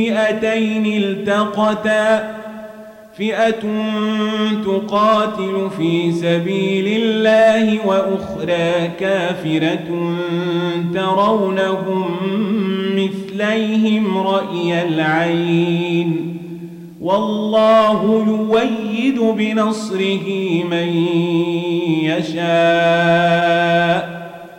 فئتين التقتا فئة تقاتل في سبيل الله وأخرى كافرة ترونهم مثليهم رأي العين والله يويد بنصره من يشاء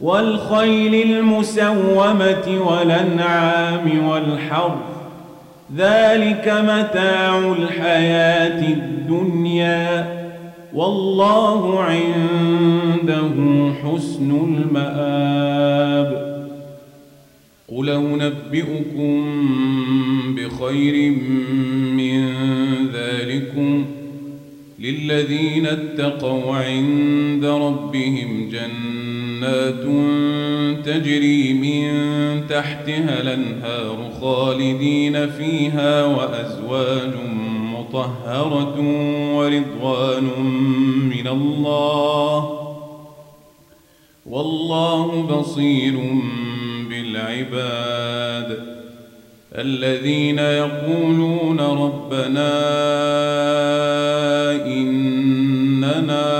والخيل المسومة والأنعام والحرث ذلك متاع الحياة الدنيا. والله عنده حسن المآب. قل أنبئكم بخير من ذلكم. للذين اتقوا عند ربهم جنات تجري من تحتها الأنهار خالدين فيها وأزواج مطهرة ورضوان من الله والله بصير بالعباد الذين يقولون ربنا إننا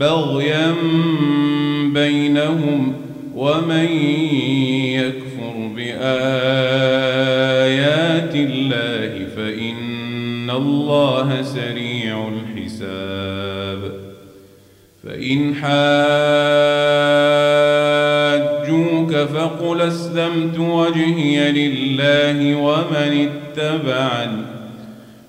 بغيا بينهم ومن يكفر بآيات الله فإن الله سريع الحساب فإن حاجوك فقل اسلمت وجهي لله ومن اتبعني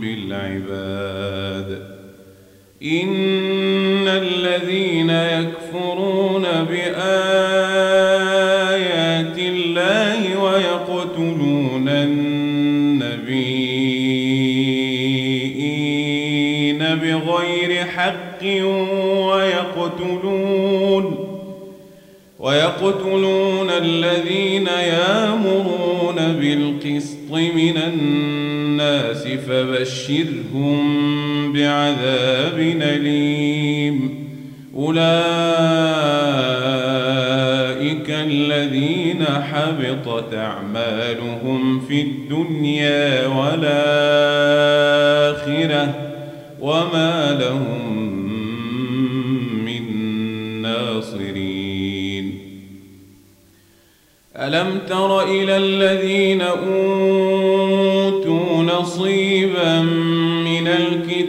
بالعباد. إن الذين يكفرون بآيات الله ويقتلون النبيين بغير حق ويقتلون ويقتلون الذين يامرون بالقسط من الناس فبشرهم بعذاب أليم. أولئك الذين حبطت أعمالهم في الدنيا والآخرة وما لهم ألم تر إلى الذين أوتوا نصيبا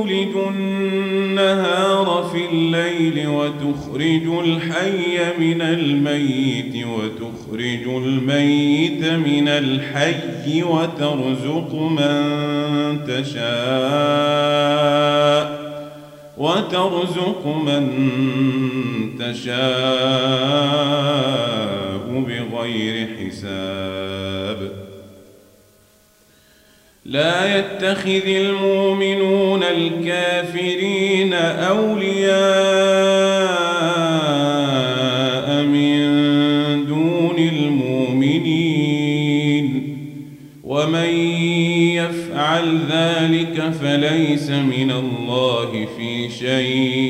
وتولج النهار في الليل وتخرج الحي من الميت وتخرج الميت من الحي وترزق من تشاء وترزق من تشاء بغير حساب لا يتخذ المؤمنون الكافرين أولياء من دون المؤمنين. ومن يفعل ذلك فليس من الله في شيء.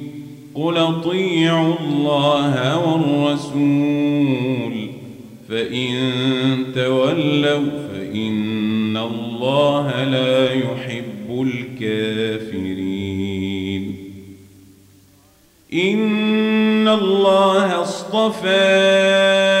قل اطيعوا الله والرسول فإن تولوا فإن الله لا يحب الكافرين. إن الله اصطفى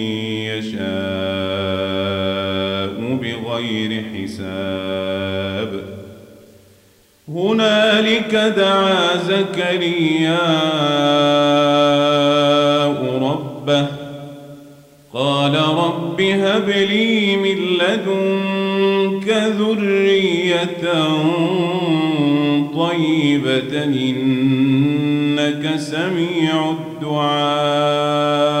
بغير حساب. هنالك دعا زكريا ربه. قال رب هب لي من لدنك ذرية طيبة إنك سميع الدعاء.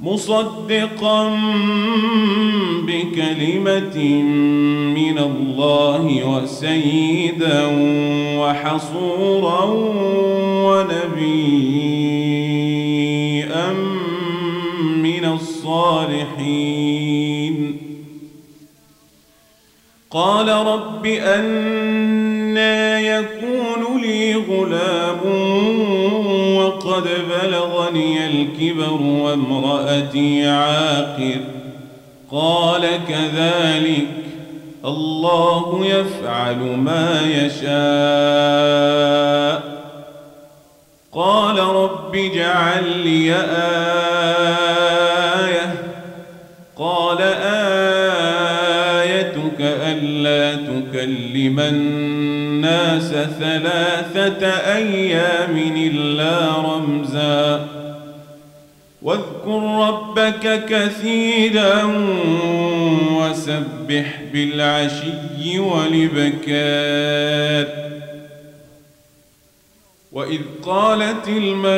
مصدقا بكلمة من الله وسيدا وحصورا ونبيا من الصالحين. قال رب أنا يكون لي غلام وقد بلغني الكبر وامرأتي عاقر. قال كذلك الله يفعل ما يشاء. قال رب اجعل لي آية. قال آيتك ألا تكلم الناس ثلاثة أيام إلا رمزا. واذكر ربك كثيرا وسبح بالعشي والبكار وإذ قالت الملائكة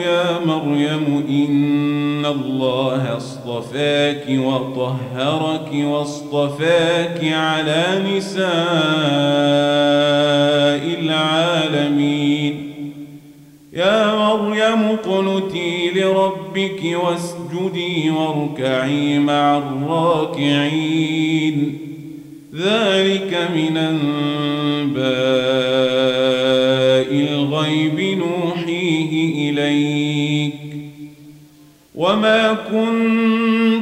يا مريم إن الله اصطفاك وطهرك واصطفاك على نساء العالمين. يا مريم اقنتي لربك واسجدي واركعي مع الراكعين. ذلك من أنباء الغيب نوحيه إليك. وما كنت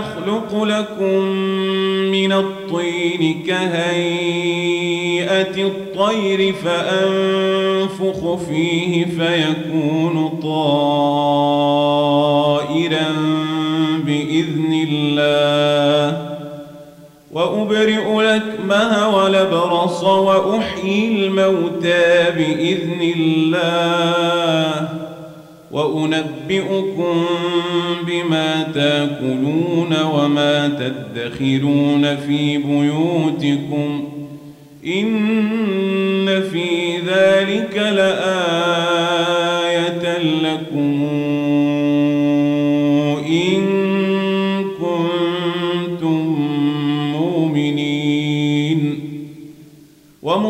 إني أخلق لكم من الطين كهيئة الطير فأنفخ فيه فيكون طائرا بإذن الله. وأبرئ لكمه ولبرص وأحيي الموتى بإذن الله. وأنبئكم بما تأكلون وما تدخرون في بيوتكم إن في ذلك لآية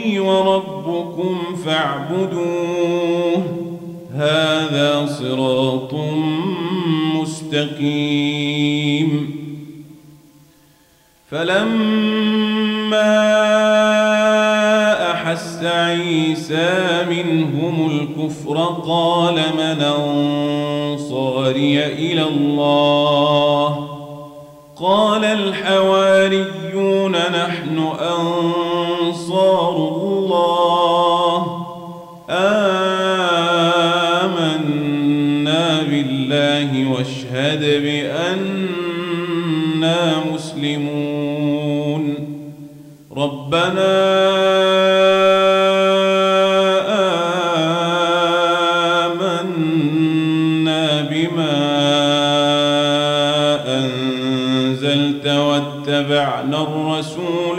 ربي وربكم فاعبدوه. هذا صراط مستقيم. فلما أحس عيسى منهم الكفر قال من أنصاري إلى الله؟ قال الحواريون نحن أنصار الله. آمنا بالله واشهد بأننا مسلمون. ربنا واتبعنا الرسول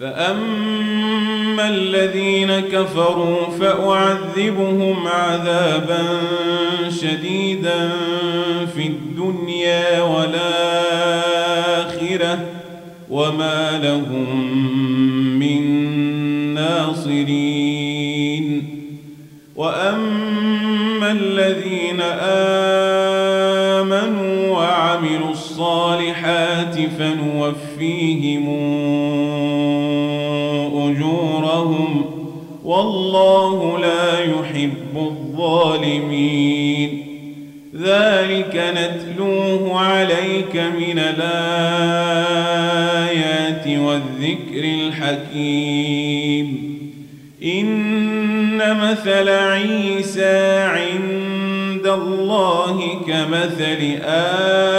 فأما الذين كفروا فأعذبهم عذابا شديدا في الدنيا والآخرة وما لهم من ناصرين وأما الذين آمنوا الصالحات فنوفيهم أجورهم والله لا يحب الظالمين ذلك نتلوه عليك من الآيات والذكر الحكيم إن مثل عيسى عند الله كمثل آدم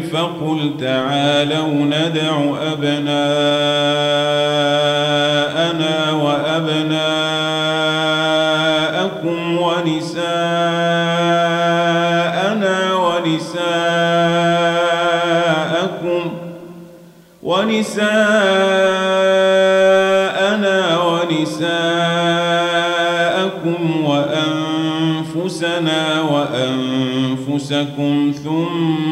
فقل تعالوا ندع أبناءنا وأبناءكم ونساءنا ونساءكم ونساءنا ونساءكم وأنفسنا وأنفسكم ثم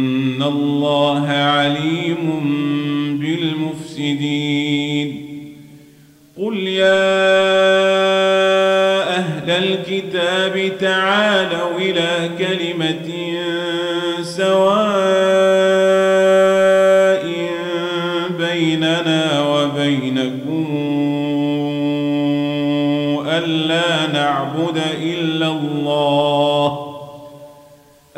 الله عليم بالمفسدين قل يا أهل الكتاب تعالوا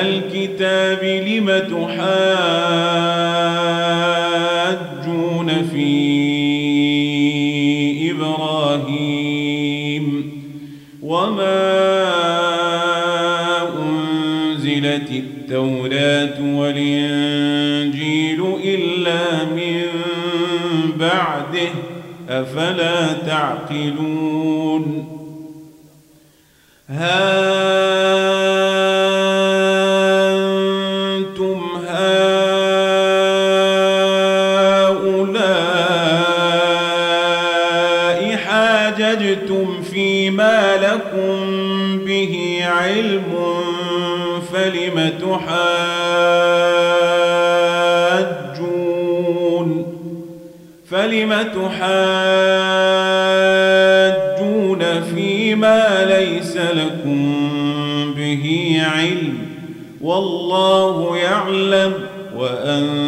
الكتاب لم تحاجون في إبراهيم وما أنزلت التوراة والإنجيل إلا من بعده أفلا تعقلون؟ ها تحاجون فلم تحاجون فيما ليس لكم به علم والله يعلم وأنتم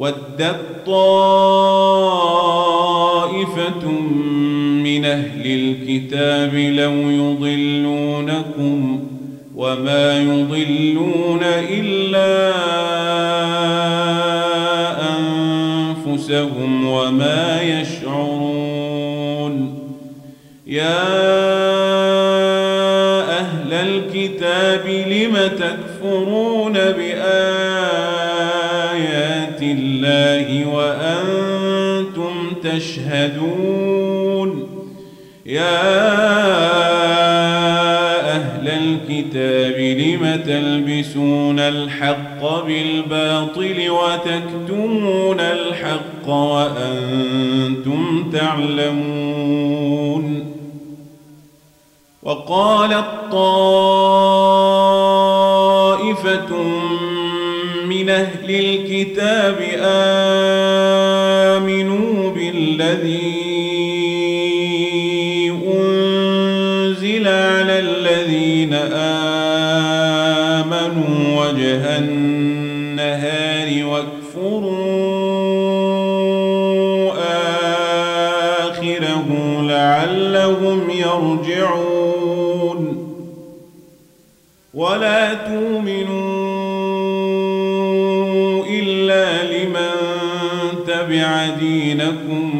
ودت طائفة من أهل الكتاب لو يضلونكم وما يضلون إلا أنفسهم وما يشعرون. يا أهل الكتاب لم تكفرون تشهدون. يا أهل الكتاب لم تلبسون الحق بالباطل وتكتمون الحق وأنتم تعلمون؟ وقالت طائفة من أهل الكتاب آمنوا بالذي أنزل على الذين آمنوا وجه النهار واكفروا آخره لعلهم يرجعون. ولا تؤمنوا إلا لمن تبع دينكم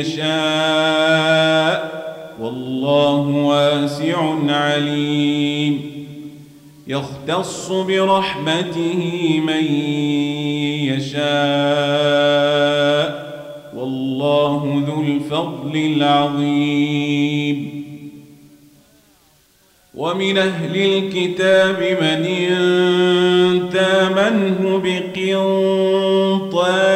يشاء والله واسع عليم. يختص برحمته من يشاء والله ذو الفضل العظيم. ومن أهل الكتاب من إن تامنه بقنطار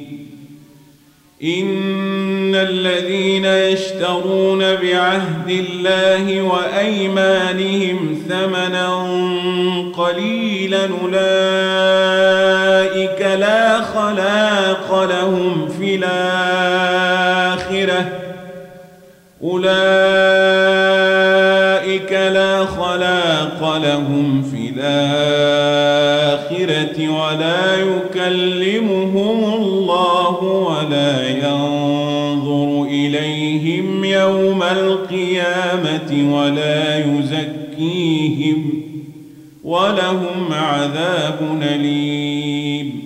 إن الذين يشترون بعهد الله وأيمانهم ثمنا قليلا أولئك لا خلاق لهم في الآخرة. أولئك لا خلاق لهم في الآخرة. القيامة ولا يزكيهم ولهم عذاب أليم.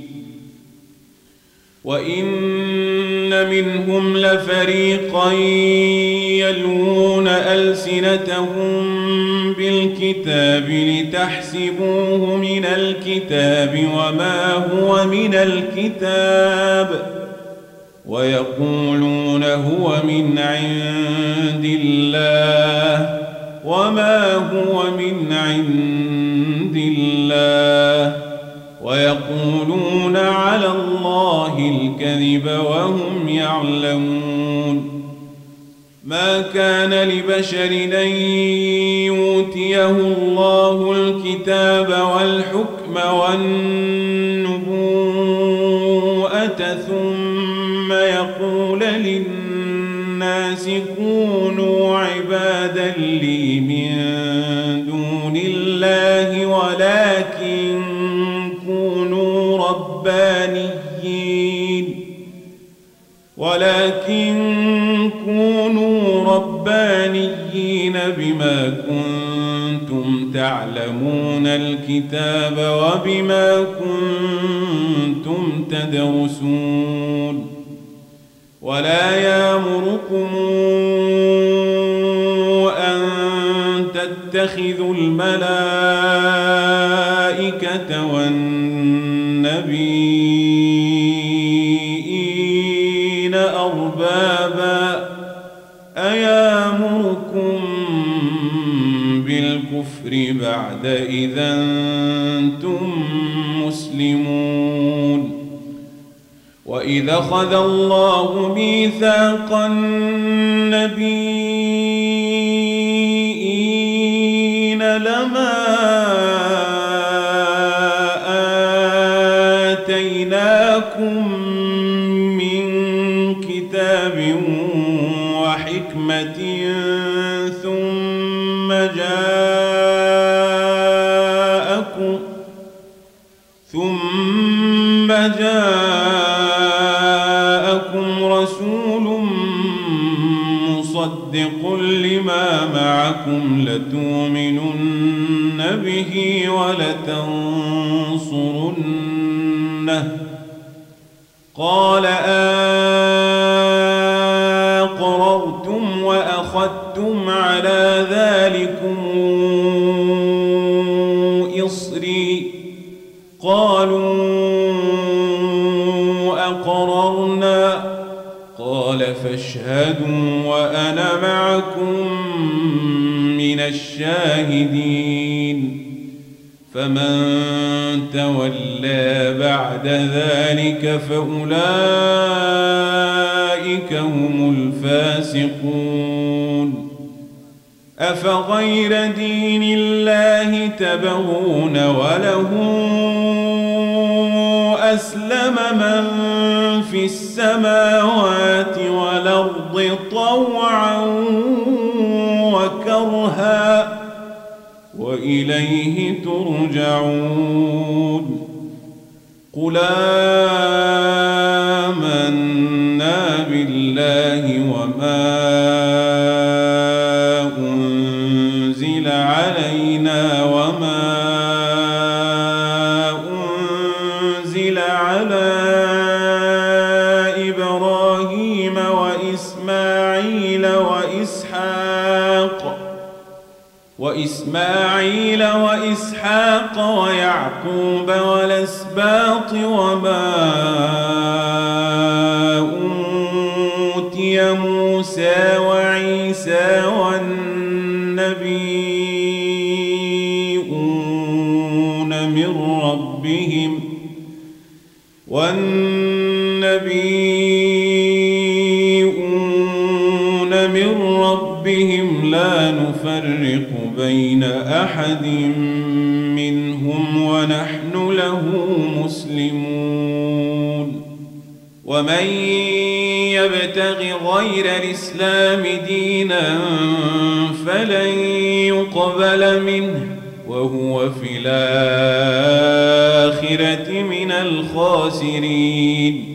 وإن منهم لفريقا يلوون ألسنتهم بالكتاب لتحسبوه من الكتاب وما هو من الكتاب. ويقولون هو من عند الله وما هو من عند الله ويقولون على الله الكذب وهم يعلمون ما كان لبشر أن يؤتيه الله الكتاب والحكم والنبوءه ولكن كونوا ربانيين بما كنتم تعلمون الكتاب وبما كنتم تدرسون ولا يامركم أن تتخذوا الملائكة والنبيين بالكفر بعد إذا أنتم مسلمون. وإذا خذ الله ميثاق النبيين لما آتيناكم مصدق لما معكم لتؤمنن به ولتنصرنه. قال أقررتم فاشهدوا وأنا معكم من الشاهدين. فمن تولى بعد ذلك فأولئك هم الفاسقون. أفغير دين الله تبغون وله أسلم من في السماوات والأرض طوعا وكرها وإليه ترجعون. قل آمنا وإسماعيل وإسحاق ويعقوب والأسباط وما أوتي موسى وعيسى والنبيون بين أحد منهم ونحن له مسلمون ومن يبتغ غير الإسلام دينا فلن يقبل منه وهو في الآخرة من الخاسرين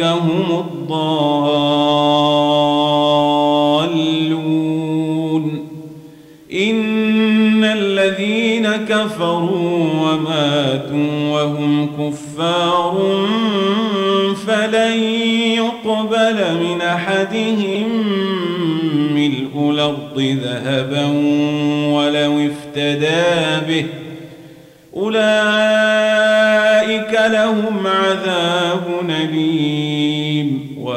هم الضالون. إن الذين كفروا وماتوا وهم كفار فلن يقبل من أحدهم ملء الأرض ذهبا ولو افتدى به. أولئك لهم عذاب أليم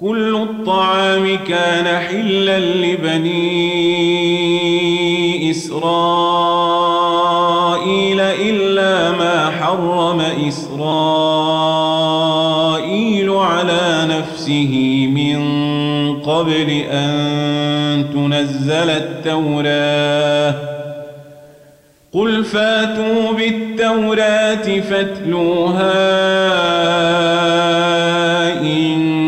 كل الطعام كان حلا لبني إسرائيل إلا ما حرم إسرائيل على نفسه من قبل أن تنزل التوراة. قل فاتوا بالتوراة فاتلوها إن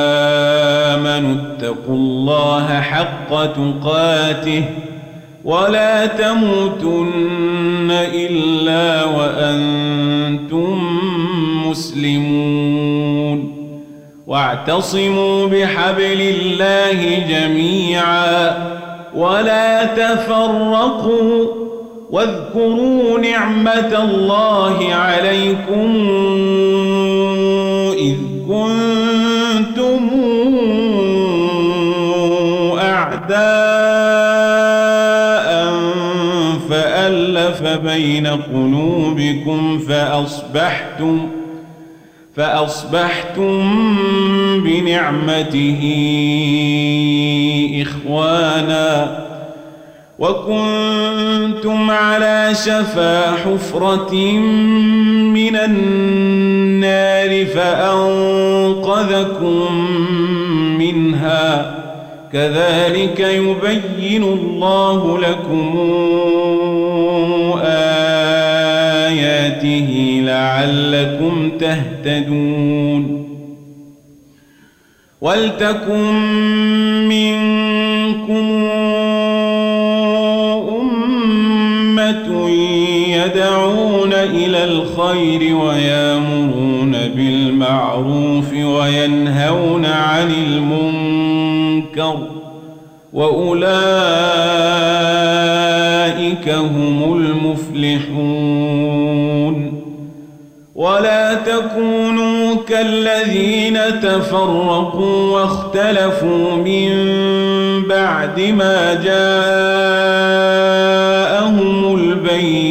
اتقوا الله حق تقاته ولا تموتن إلا وأنتم مسلمون واعتصموا بحبل الله جميعا ولا تفرقوا واذكروا نعمة الله عليكم إذ كنتم بين قلوبكم فأصبحتم فأصبحتم بنعمته إخوانا وكنتم على شفا حفرة من النار فأنقذكم منها كذلك يبين الله لكم آياته لعلكم تهتدون ولتكن منكم أمة يدعون إلى الخير ويامرون بالمعروف وينهون عن المنكر وأولئك هم المفلحون ولا تكونوا كالذين تفرقوا واختلفوا من بعد ما جاءهم البينات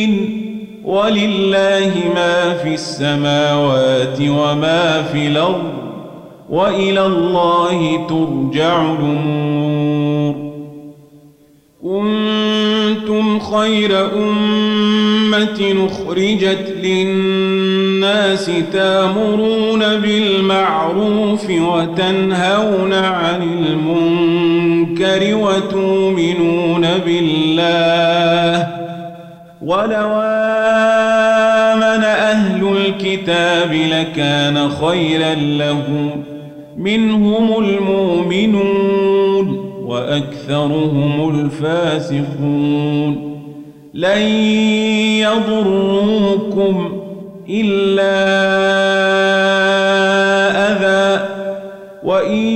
ولله ما في السماوات وما في الأرض وإلى الله ترجع الأمور. كنتم خير أمة أخرجت للناس تأمرون بالمعروف وتنهون عن المنكر وتؤمنون بالله. ولو الكتاب لكان خيرا لهم. منهم المؤمنون وأكثرهم الفاسقون. لن يضروكم إلا أذى. وإن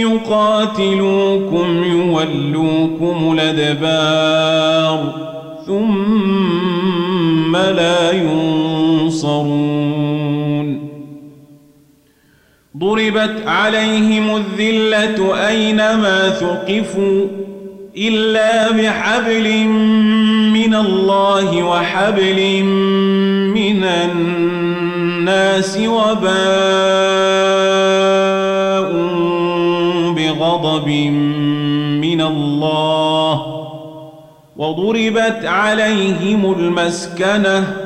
يقاتلوكم يولوكم الأدبار. ثم ضربت عليهم الذلة أينما ثقفوا إلا بحبل من الله وحبل من الناس وباء بغضب من الله وضربت عليهم المسكنة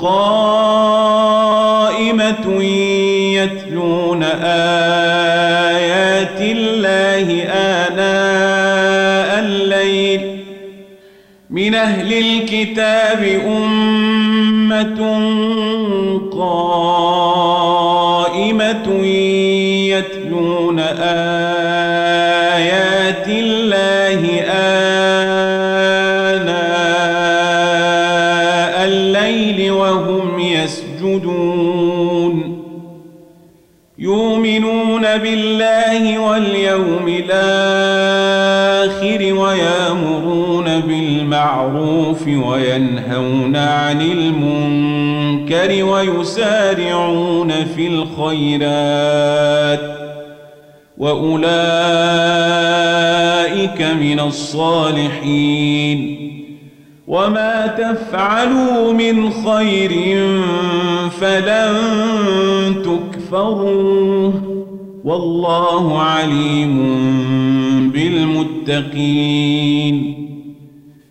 قائمة يتلون آيات الله آناء الليل. من أهل الكتاب أمة قائمة بالمعروف وينهون عن المنكر ويسارعون في الخيرات وأولئك من الصالحين وما تفعلوا من خير فلن تكفروه والله عليم بالمتقين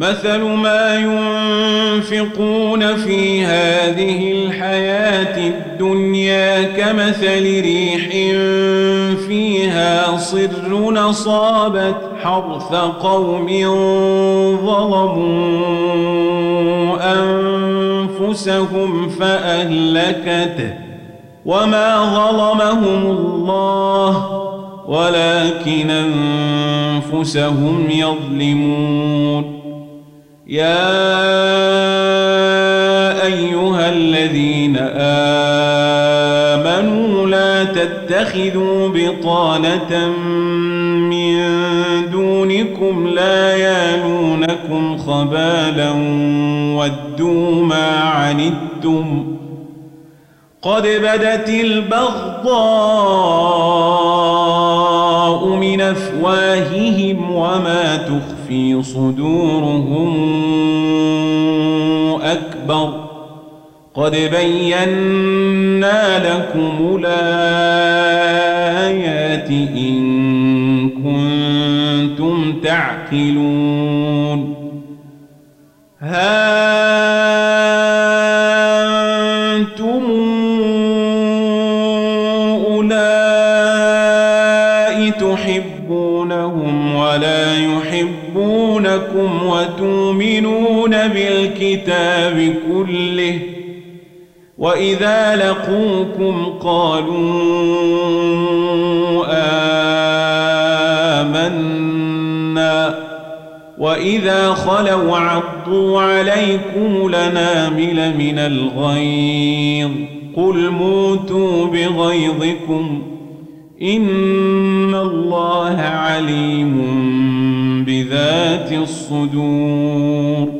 مثل ما ينفقون في هذه الحياة الدنيا كمثل ريح فيها صر نصابت حرث قوم ظلموا أنفسهم فأهلكته وما ظلمهم الله ولكن أنفسهم يظلمون يا أيها الذين آمنوا لا تتخذوا بطانة من دونكم لا يالونكم خبالا ودوا ما عنتم قد بدت البغضاء من أفواههم وما تخفي صدورهم أكبر قد بينا لكم الآيات إن كنتم تعقلون. ها بالكتاب كله وإذا لقوكم قالوا آمنا. وإذا خلوا عضوا عليكم لنامل من الغيظ. قل موتوا بغيظكم. إن الله عليم بذات الصدور.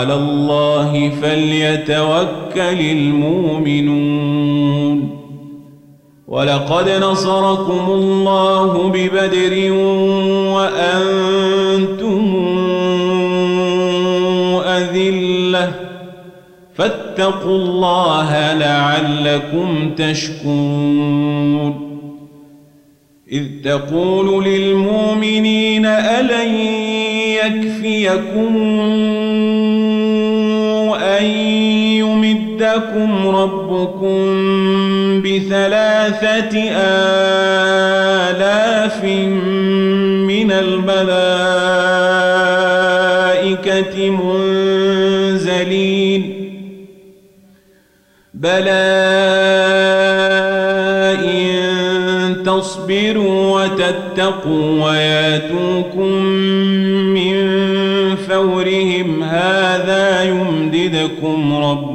وعلى الله فليتوكل المؤمنون. ولقد نصركم الله ببدر وأنتم أذلة. فاتقوا الله لعلكم تشكرون. إذ تقول للمؤمنين ألن يكفيكم يمدكم ربكم بثلاثة آلاف من الملائكة منزلين. بلى إن تصبروا وتتقوا وياتوكم من فورهم هذا يمددكم ربكم.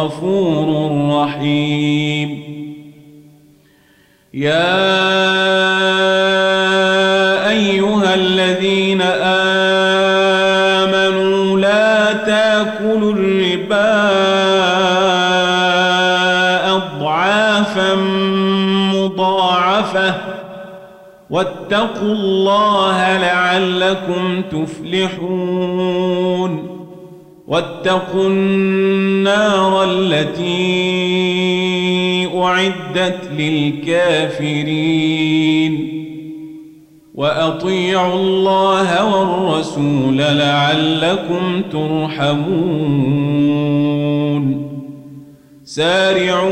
غفور رحيم. يا أيها الذين آمنوا لا تأكلوا الربا واتقوا الله لعلكم تفلحون. واتقوا النار التي أعدت للكافرين. وأطيعوا الله والرسول لعلكم ترحمون. سارعوا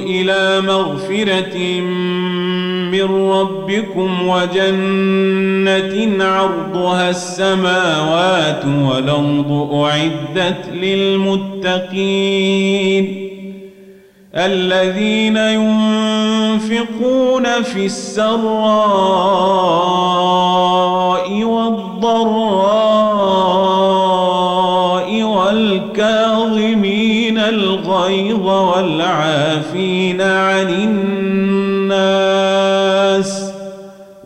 إلى مغفرة من ربكم وجنة عرضها السماوات والأرض أعدت للمتقين الذين ينفقون في السراء والضراء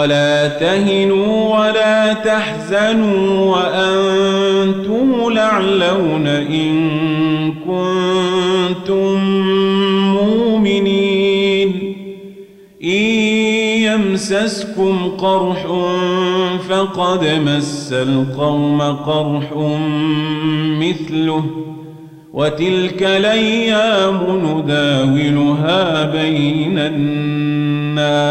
ولا تهنوا ولا تحزنوا وأنتم لعلون إن كنتم مؤمنين. إن يمسسكم قرح فقد مس القوم قرح مثله وتلك الأيام نداولها بين الناس.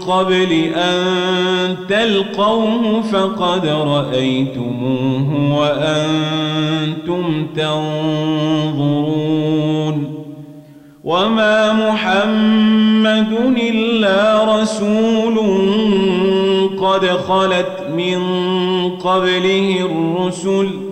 قبل أن تلقوه فقد رأيتموه وأنتم تنظرون وما محمد إلا رسول قد خلت من قبله الرسل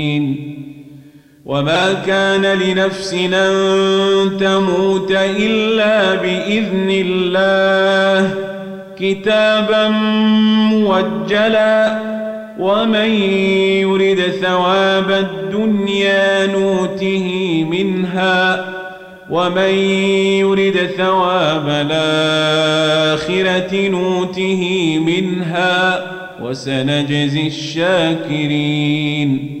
وما كان لنفس أن تموت إلا بإذن الله. كتابا موجلا. ومن يرد ثواب الدنيا نوته منها. ومن يرد ثواب الآخرة نوته منها. وسنجزي الشاكرين.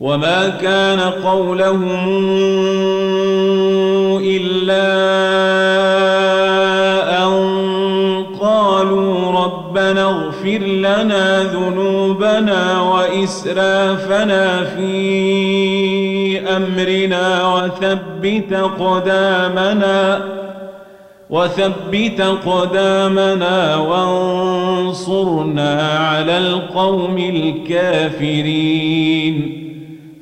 وما كان قولهم إلا أن قالوا ربنا اغفر لنا ذنوبنا وإسرافنا في أمرنا وثبت قدامنا وثبت قدامنا وانصرنا على القوم الكافرين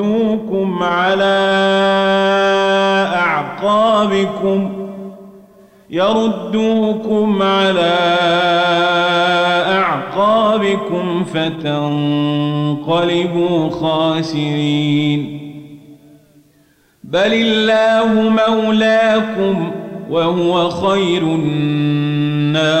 يردوكم على أعقابكم يردوكم على أعقابكم فتنقلبوا خاسرين. بل الله مولاكم وهو خير الناصرين.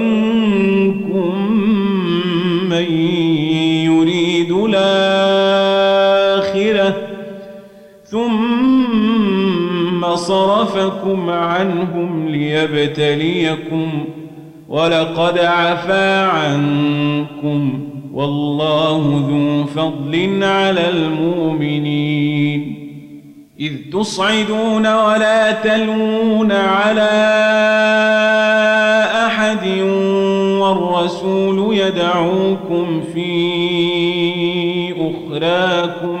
ثم صرفكم عنهم ليبتليكم ولقد عفا عنكم والله ذو فضل على المؤمنين. إذ تصعدون ولا تلون على أحد والرسول يدعوكم في أخراكم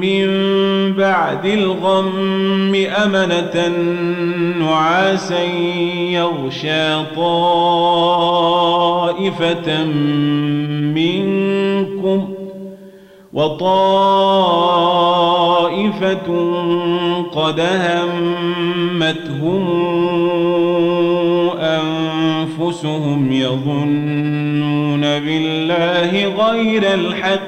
من بعد الغم أمنة نعاسا يغشى طائفة منكم وطائفة قد همتهم أنفسهم يظنون بالله غير الحق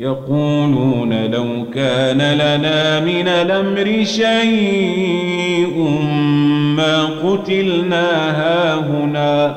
يقولون لو كان لنا من الأمر شيء ما قتلنا هاهنا.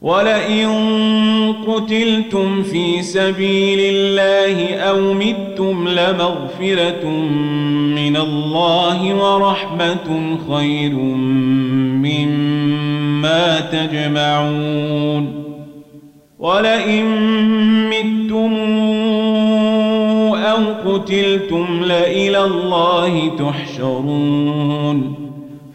ولئن قتلتم في سبيل الله أو متم لمغفرة من الله ورحمة خير مما تجمعون. ولئن متم أو قتلتم لإلى الله تحشرون.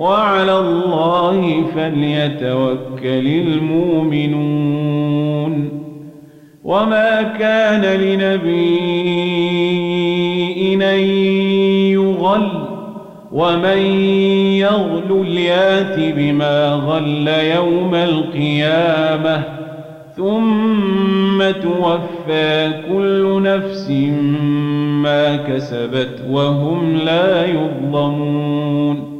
وعلى الله فليتوكل المؤمنون. وما كان لنبي أن يغل ومن يغل ليأت بما غل يوم القيامة ثم توفى كل نفس ما كسبت وهم لا يظلمون.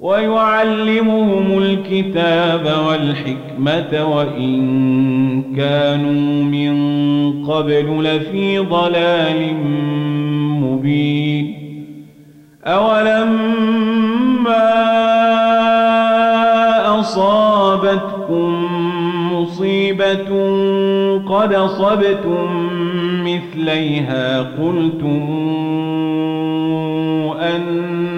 ويعلمهم الكتاب والحكمة وإن كانوا من قبل لفي ضلال مبين. أولما أصابتكم مصيبة قد أصبتم مثليها قلتم أن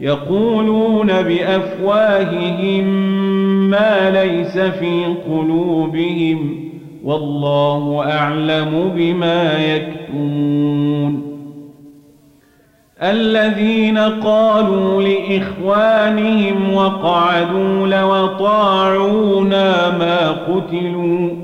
يقولون بأفواههم ما ليس في قلوبهم والله أعلم بما يكتمون. الذين قالوا لإخوانهم وقعدوا لو طاعونا ما قتلوا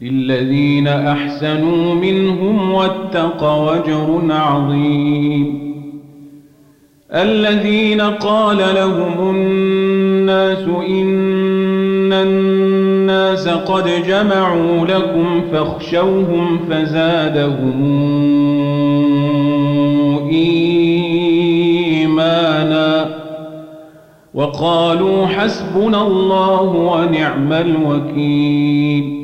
للذين أحسنوا منهم واتقوا وجر عظيم الذين قال لهم الناس إن الناس قد جمعوا لكم فاخشوهم فزادهم إيمانا وقالوا حسبنا الله ونعم الوكيل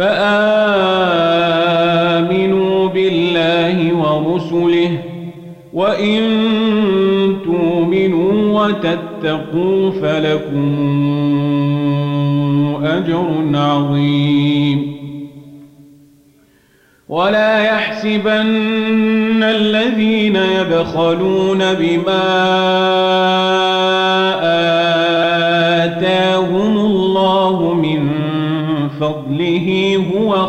فآمنوا بالله ورسله وإن تؤمنوا وتتقوا فلكم أجر عظيم. ولا يحسبن الذين يبخلون بما آتاهم الله من فضله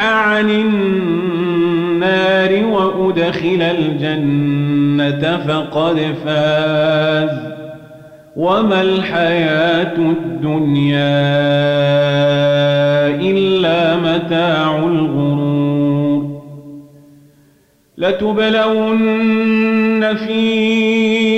عن النار وأدخل الجنة فقد فاز وما الحياة الدنيا إلا متاع الغرور لتبلون في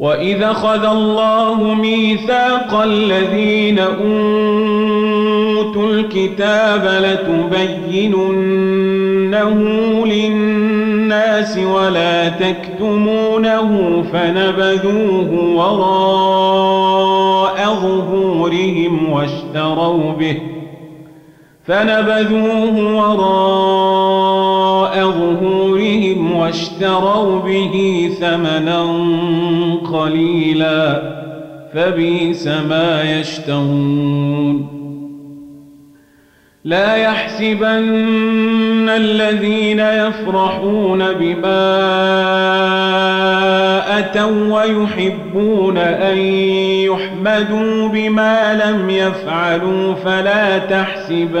وإذا خذ الله ميثاق الذين أوتوا الكتاب لتبيننه للناس ولا تكتمونه فنبذوه وراء ظهورهم واشتروا به فنبذوه وراء ظهورهم واشتروا به ثمنا قليلا فبئس ما يشترون. لا يحسبن الذين يفرحون بما أتوا ويحبون أن يحمدوا بما لم يفعلوا فلا تحسبنهم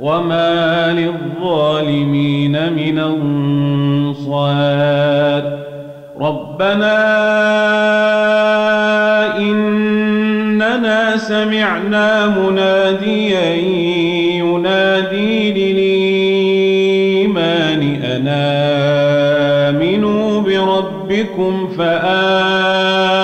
وما للظالمين من أنصار ربنا إننا سمعنا مناديا ينادي للإيمان أن آمنوا بربكم فآمنا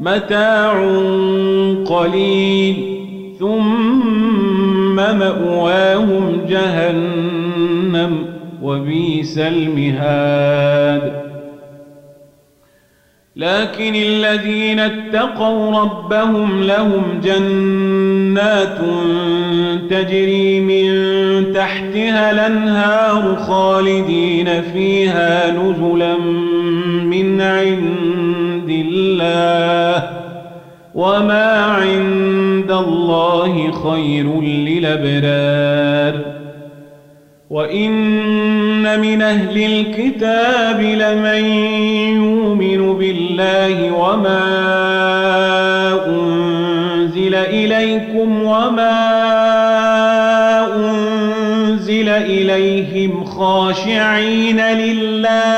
متاع قليل. ثم مأواهم جهنم وبيس المهاد. لكن الذين اتقوا ربهم لهم جنات تجري من تحتها الأنهار خالدين فيها نزلا من عند الله. وما عند الله خير للابرار وان من أهل الكتاب لمن يؤمن بالله وما انزل اليكم وما انزل اليهم خاشعين لله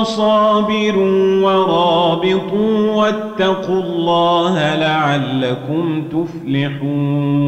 وصابروا ورابطوا واتقوا الله لعلكم تفلحون